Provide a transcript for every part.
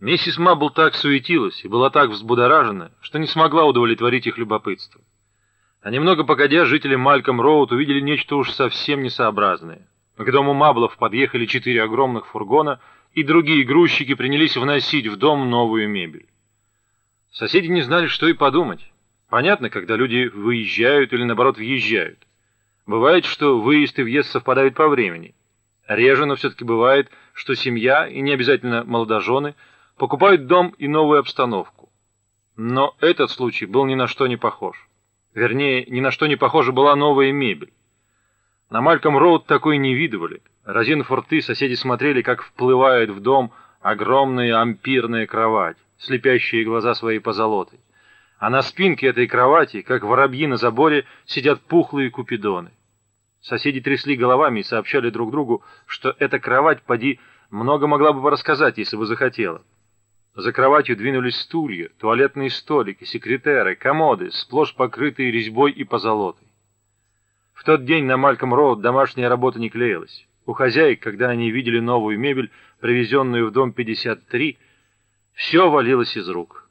Миссис Мабл так суетилась и была так взбудоражена, что не смогла удовлетворить их любопытство. А немного погодя, жители Мальком Роуд увидели нечто уж совсем несообразное. К дому Маблов подъехали четыре огромных фургона, и другие грузчики принялись вносить в дом новую мебель. Соседи не знали, что и подумать. Понятно, когда люди выезжают или, наоборот, въезжают. Бывает, что выезд и въезд совпадают по времени. Реже, но все-таки бывает, что семья, и не обязательно молодожены, покупают дом и новую обстановку. Но этот случай был ни на что не похож. Вернее, ни на что не похожа была новая мебель. На Мальком Роуд такой не видывали. Разинув рты, соседи смотрели, как вплывает в дом огромная ампирная кровать, слепящие глаза своей позолотой. А на спинке этой кровати, как воробьи на заборе, сидят пухлые купидоны. Соседи трясли головами и сообщали друг другу, что эта кровать, поди, много могла бы рассказать, если бы захотела. За кроватью двинулись стулья, туалетные столики, секретеры, комоды, сплошь покрытые резьбой и позолотой. В тот день на Мальком Роуд домашняя работа не клеилась. У хозяек, когда они видели новую мебель, привезенную в дом 53, все валилось из рук.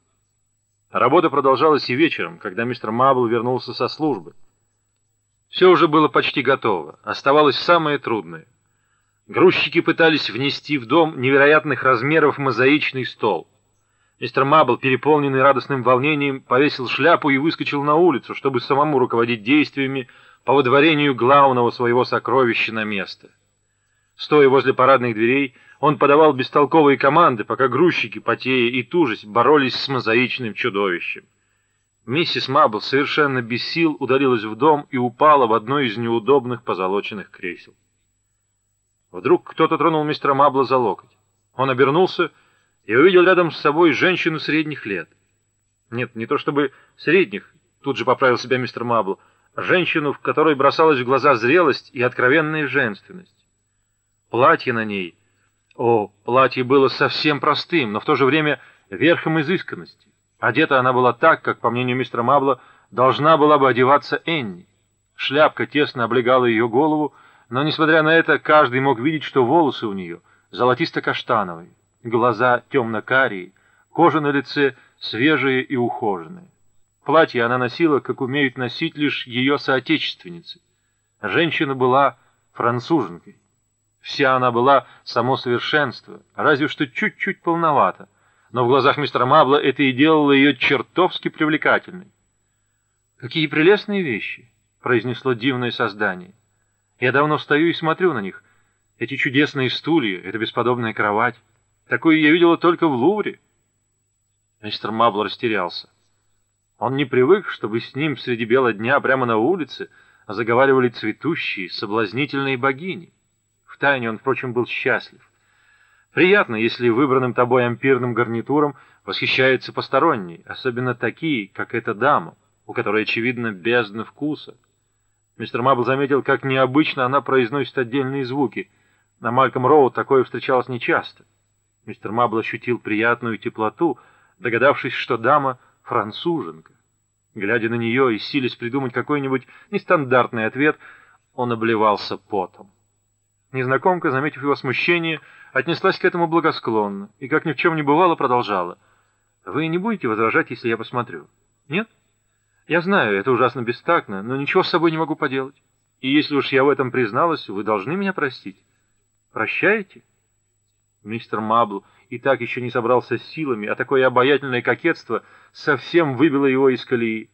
Работа продолжалась и вечером, когда мистер Мабл вернулся со службы. Все уже было почти готово, оставалось самое трудное. Грузчики пытались внести в дом невероятных размеров мозаичный стол. Мистер Мабл, переполненный радостным волнением, повесил шляпу и выскочил на улицу, чтобы самому руководить действиями по выдворению главного своего сокровища на место. Стоя возле парадных дверей, он подавал бестолковые команды, пока грузчики, потея и тужась, боролись с мозаичным чудовищем. Миссис Мабл совершенно без сил удалилась в дом и упала в одно из неудобных позолоченных кресел. Вдруг кто-то тронул мистера Мабла за локоть. Он обернулся и увидел рядом с собой женщину средних лет. Нет, не то чтобы средних, тут же поправил себя мистер Мабл, женщину, в которой бросалась в глаза зрелость и откровенная женственность. Платье на ней... О, платье было совсем простым, но в то же время верхом изысканности. Одета она была так, как, по мнению мистера Мабла, должна была бы одеваться Энни. Шляпка тесно облегала ее голову, но, несмотря на это, каждый мог видеть, что волосы у нее золотисто-каштановые глаза темно-карие, кожа на лице свежая и ухоженная. Платье она носила, как умеют носить лишь ее соотечественницы. Женщина была француженкой. Вся она была само совершенство, разве что чуть-чуть полновато, но в глазах мистера Мабла это и делало ее чертовски привлекательной. «Какие прелестные вещи!» — произнесло дивное создание. «Я давно стою и смотрю на них. Эти чудесные стулья, эта бесподобная кровать». Такую я видела только в Лувре. Мистер Мабл растерялся. Он не привык, чтобы с ним среди бела дня прямо на улице заговаривали цветущие, соблазнительные богини. Втайне он, впрочем, был счастлив. Приятно, если выбранным тобой ампирным гарнитуром восхищаются посторонние, особенно такие, как эта дама, у которой, очевидно, бездна вкуса. Мистер Мабл заметил, как необычно она произносит отдельные звуки. На Мальком Роу такое встречалось нечасто. Мистер Мабл ощутил приятную теплоту, догадавшись, что дама — француженка. Глядя на нее и силясь придумать какой-нибудь нестандартный ответ, он обливался потом. Незнакомка, заметив его смущение, отнеслась к этому благосклонно и, как ни в чем не бывало, продолжала. «Вы не будете возражать, если я посмотрю?» «Нет?» «Я знаю, это ужасно бестактно, но ничего с собой не могу поделать. И если уж я в этом призналась, вы должны меня простить. Прощаете?» Мистер Мабл и так еще не собрался с силами, а такое обаятельное кокетство совсем выбило его из колеи.